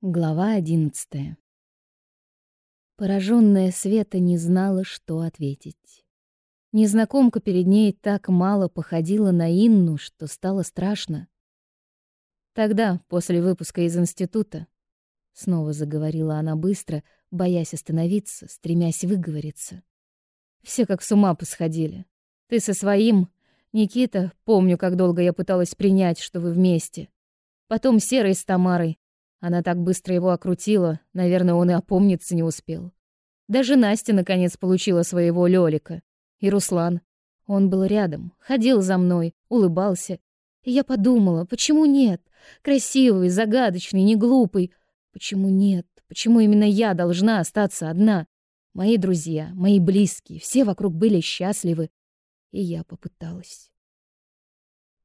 Глава одиннадцатая. Пораженная Света не знала, что ответить. Незнакомка перед ней так мало походила на Инну, что стало страшно. Тогда, после выпуска из института, снова заговорила она быстро, боясь остановиться, стремясь выговориться. Все как с ума посходили. Ты со своим, Никита, помню, как долго я пыталась принять, что вы вместе. Потом Серый с Тамарой, она так быстро его окрутила, наверное, он и опомниться не успел. Даже Настя наконец получила своего Лёлика. И Руслан. Он был рядом, ходил за мной, улыбался. И я подумала, почему нет? Красивый, загадочный, не глупый. Почему нет? Почему именно я должна остаться одна? Мои друзья, мои близкие, все вокруг были счастливы. И я попыталась.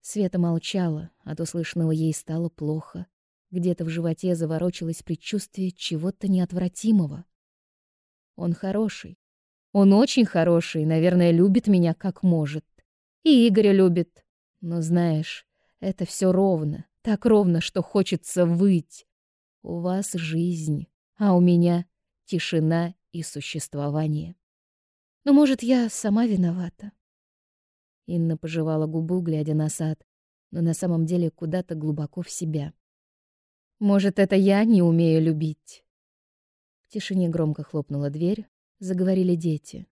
Света молчала, от услышанного ей стало плохо. Где-то в животе заворочилось предчувствие чего-то неотвратимого. Он хороший. Он очень хороший, наверное, любит меня как может. И Игоря любит. Но знаешь, это все ровно, так ровно, что хочется выть. У вас жизнь, а у меня тишина и существование. Но, может, я сама виновата. Инна пожевала губу, глядя на сад, но на самом деле куда-то глубоко в себя. Может, это я не умею любить? В тишине громко хлопнула дверь, заговорили дети.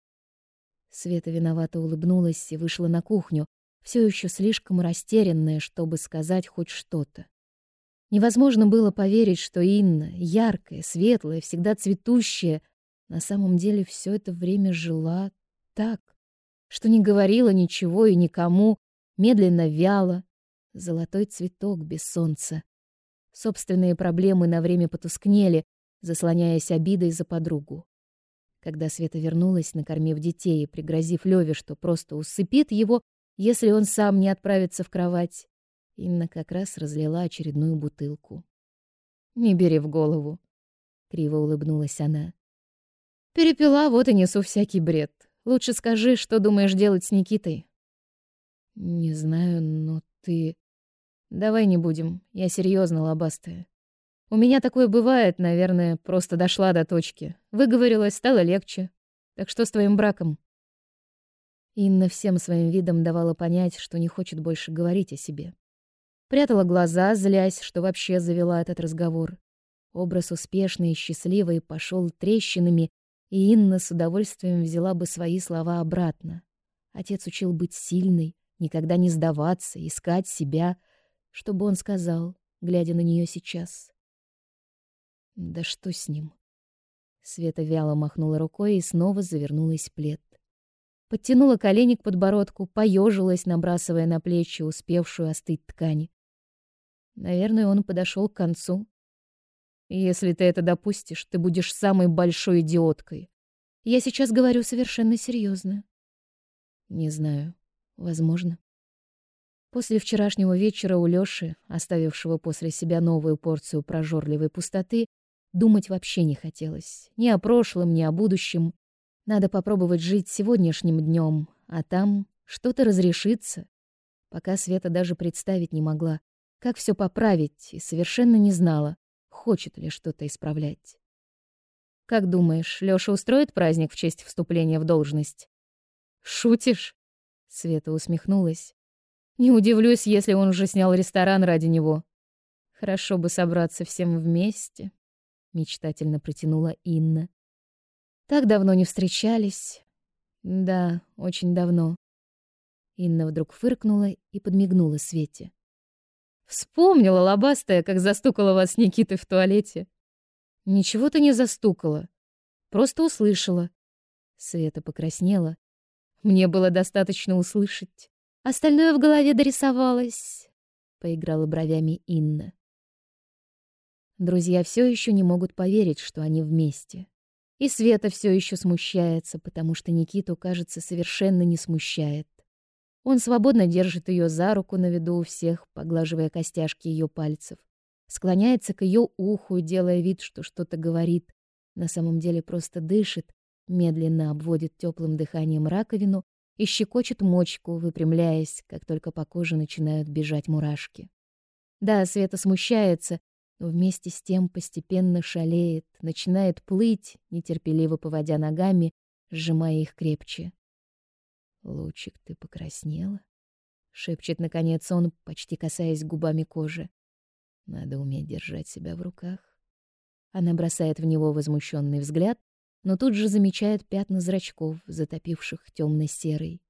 Света виновато улыбнулась и вышла на кухню, все еще слишком растерянная, чтобы сказать хоть что-то. Невозможно было поверить, что Инна, яркая, светлая, всегда цветущая, на самом деле все это время жила так, что не говорила ничего и никому, медленно вяла, золотой цветок без солнца, Собственные проблемы на время потускнели, заслоняясь обидой за подругу. Когда Света вернулась, накормив детей и пригрозив Леве, что просто усыпит его, если он сам не отправится в кровать, Инна как раз разлила очередную бутылку. «Не бери в голову», — криво улыбнулась она. «Перепила, вот и несу всякий бред. Лучше скажи, что думаешь делать с Никитой?» «Не знаю, но ты...» Давай не будем. Я серьезно, лобастая. У меня такое бывает, наверное, просто дошла до точки. Выговорилась, стало легче. Так что с твоим браком? Инна всем своим видом давала понять, что не хочет больше говорить о себе. Прятала глаза, злясь, что вообще завела этот разговор. Образ успешный и счастливый пошел трещинами, и Инна с удовольствием взяла бы свои слова обратно. Отец учил быть сильной, никогда не сдаваться, искать себя — чтобы он сказал, глядя на нее сейчас. Да что с ним? Света вяло махнула рукой и снова завернулась в плед. Подтянула колени к подбородку, поежилась, набрасывая на плечи успевшую остыть ткань. Наверное, он подошел к концу. Если ты это допустишь, ты будешь самой большой идиоткой. Я сейчас говорю совершенно серьезно. Не знаю. Возможно. После вчерашнего вечера у Лёши, оставившего после себя новую порцию прожорливой пустоты, думать вообще не хотелось. Ни о прошлом, ни о будущем. Надо попробовать жить сегодняшним днем, а там что-то разрешится. Пока Света даже представить не могла, как все поправить, и совершенно не знала, хочет ли что-то исправлять. «Как думаешь, Лёша устроит праздник в честь вступления в должность?» «Шутишь?» Света усмехнулась. Не удивлюсь, если он уже снял ресторан ради него. Хорошо бы собраться всем вместе, мечтательно протянула Инна. Так давно не встречались. Да, очень давно. Инна вдруг фыркнула и подмигнула Свете. Вспомнила лобастая, как застукала вас с Никитой в туалете. Ничего ты не застукала. Просто услышала. Света покраснела. Мне было достаточно услышать. Остальное в голове дорисовалось, поиграла бровями Инна. Друзья все еще не могут поверить, что они вместе. И Света все еще смущается, потому что Никиту, кажется, совершенно не смущает. Он свободно держит ее за руку на виду у всех, поглаживая костяшки ее пальцев. Склоняется к ее уху, делая вид, что что-то говорит. На самом деле просто дышит, медленно обводит теплым дыханием раковину и щекочет мочку, выпрямляясь, как только по коже начинают бежать мурашки. Да, Света смущается, но вместе с тем постепенно шалеет, начинает плыть, нетерпеливо поводя ногами, сжимая их крепче. «Лучик, ты покраснела?» — шепчет, наконец, он, почти касаясь губами кожи. «Надо уметь держать себя в руках». Она бросает в него возмущенный взгляд, но тут же замечает пятна зрачков, затопивших темно-серый.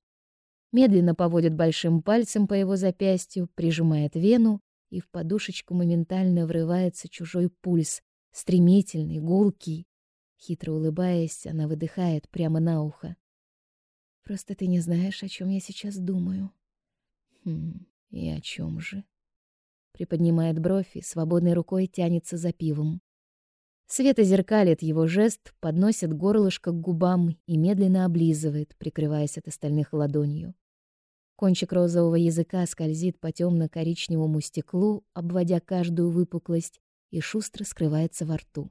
Медленно поводит большим пальцем по его запястью, прижимает вену, и в подушечку моментально врывается чужой пульс, стремительный, гулкий. Хитро улыбаясь, она выдыхает прямо на ухо. Просто ты не знаешь, о чем я сейчас думаю. Хм, и о чем же? Приподнимает бровь и свободной рукой тянется за пивом. Света зеркалит его жест, подносит горлышко к губам и медленно облизывает, прикрываясь от остальных ладонью. Кончик розового языка скользит по темно коричневому стеклу, обводя каждую выпуклость, и шустро скрывается во рту.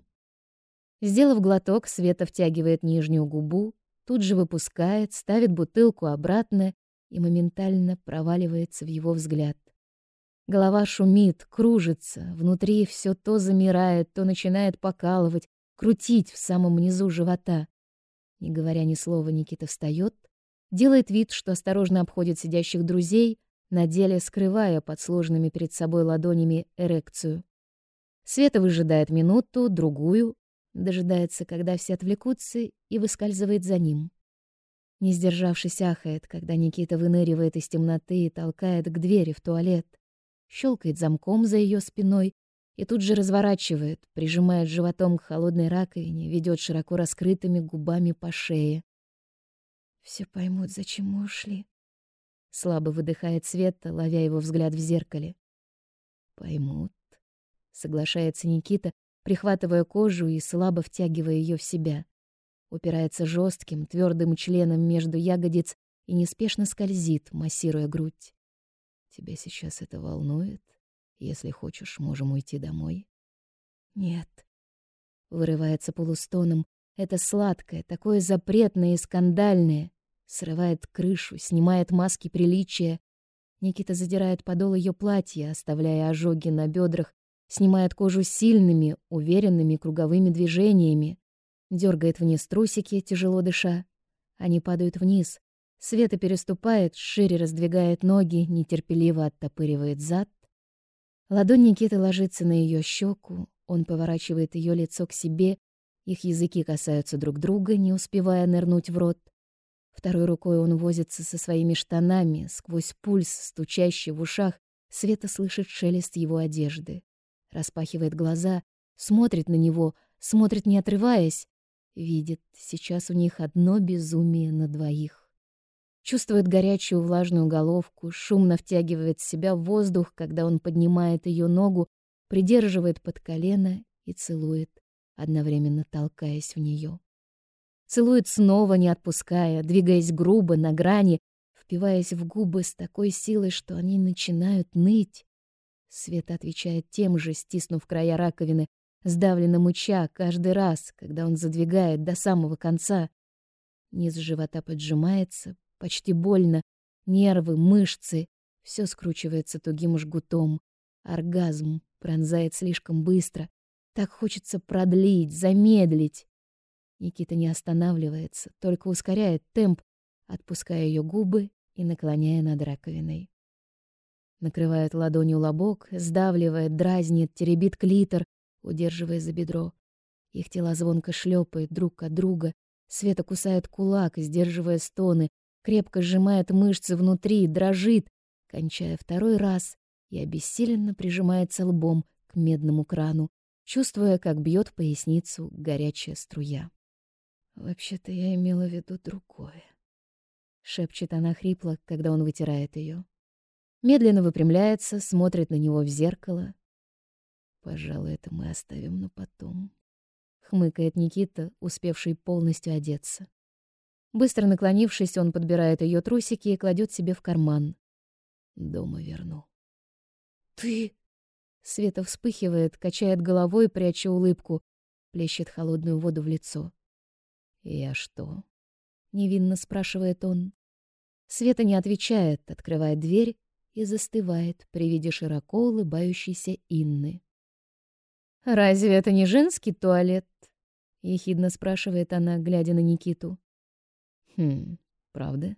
Сделав глоток, Света втягивает нижнюю губу, тут же выпускает, ставит бутылку обратно и моментально проваливается в его взгляд. Голова шумит, кружится, внутри все то замирает, то начинает покалывать, крутить в самом низу живота. Не говоря ни слова, Никита встает, делает вид, что осторожно обходит сидящих друзей, на деле скрывая под сложными перед собой ладонями эрекцию. Света выжидает минуту, другую, дожидается, когда все отвлекутся, и выскальзывает за ним. Не сдержавшись, ахает, когда Никита выныривает из темноты и толкает к двери в туалет, щелкает замком за ее спиной и тут же разворачивает, прижимает животом к холодной раковине, ведет широко раскрытыми губами по шее. Все поймут, зачем мы ушли. Слабо выдыхает Света, ловя его взгляд в зеркале. Поймут, соглашается Никита, прихватывая кожу и слабо втягивая ее в себя. Упирается жестким, твердым членом между ягодиц и неспешно скользит, массируя грудь. Тебя сейчас это волнует? Если хочешь, можем уйти домой. Нет. Вырывается полустоном. Это сладкое, такое запретное и скандальное. Срывает крышу, снимает маски приличия. Никита задирает подол ее платья, оставляя ожоги на бедрах снимает кожу сильными, уверенными круговыми движениями, дергает вниз трусики, тяжело дыша. Они падают вниз. Света переступает, шире раздвигает ноги, нетерпеливо оттопыривает зад. Ладонь Никиты ложится на ее щеку, он поворачивает ее лицо к себе, их языки касаются друг друга, не успевая нырнуть в рот. Второй рукой он возится со своими штанами, сквозь пульс, стучащий в ушах, Света слышит шелест его одежды распахивает глаза, смотрит на него, смотрит не отрываясь, видит, сейчас у них одно безумие на двоих. Чувствует горячую влажную головку, шумно втягивает в себя воздух, когда он поднимает ее ногу, придерживает под колено и целует, одновременно толкаясь в нее. Целует снова, не отпуская, двигаясь грубо, на грани, впиваясь в губы с такой силой, что они начинают ныть. Света отвечает тем же, стиснув края раковины, сдавленно мыча каждый раз, когда он задвигает до самого конца. Низ живота поджимается, почти больно, нервы, мышцы, все скручивается тугим жгутом. Оргазм пронзает слишком быстро. Так хочется продлить, замедлить. Никита не останавливается, только ускоряет темп, отпуская ее губы и наклоняя над раковиной. Накрывает ладонью лобок, сдавливает, дразнит, теребит клитор, удерживая за бедро. Их тела звонко шлепают друг от друга. Света кусает кулак, сдерживая стоны, крепко сжимает мышцы внутри, дрожит, кончая второй раз и обессиленно прижимается лбом к медному крану, чувствуя, как бьет поясницу горячая струя. «Вообще-то я имела в виду другое», — шепчет она хрипло, когда он вытирает ее. Медленно выпрямляется, смотрит на него в зеркало. Пожалуй, это мы оставим на потом. Хмыкает Никита, успевший полностью одеться. Быстро наклонившись, он подбирает ее трусики и кладет себе в карман. Дома верну. Ты... Света вспыхивает, качает головой, пряча улыбку, плещет холодную воду в лицо. «Я что?» — невинно спрашивает он. Света не отвечает, открывает дверь и застывает при виде широко улыбающейся Инны. Разве это не женский туалет? ехидно спрашивает она, глядя на Никиту. Хм, правда?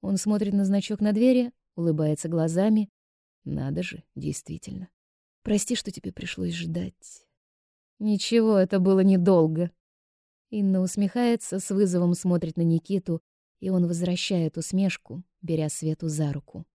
Он смотрит на значок на двери, улыбается глазами. Надо же, действительно. Прости, что тебе пришлось ждать. Ничего, это было недолго. Инна усмехается, с вызовом смотрит на Никиту, и он возвращает усмешку, беря Свету за руку.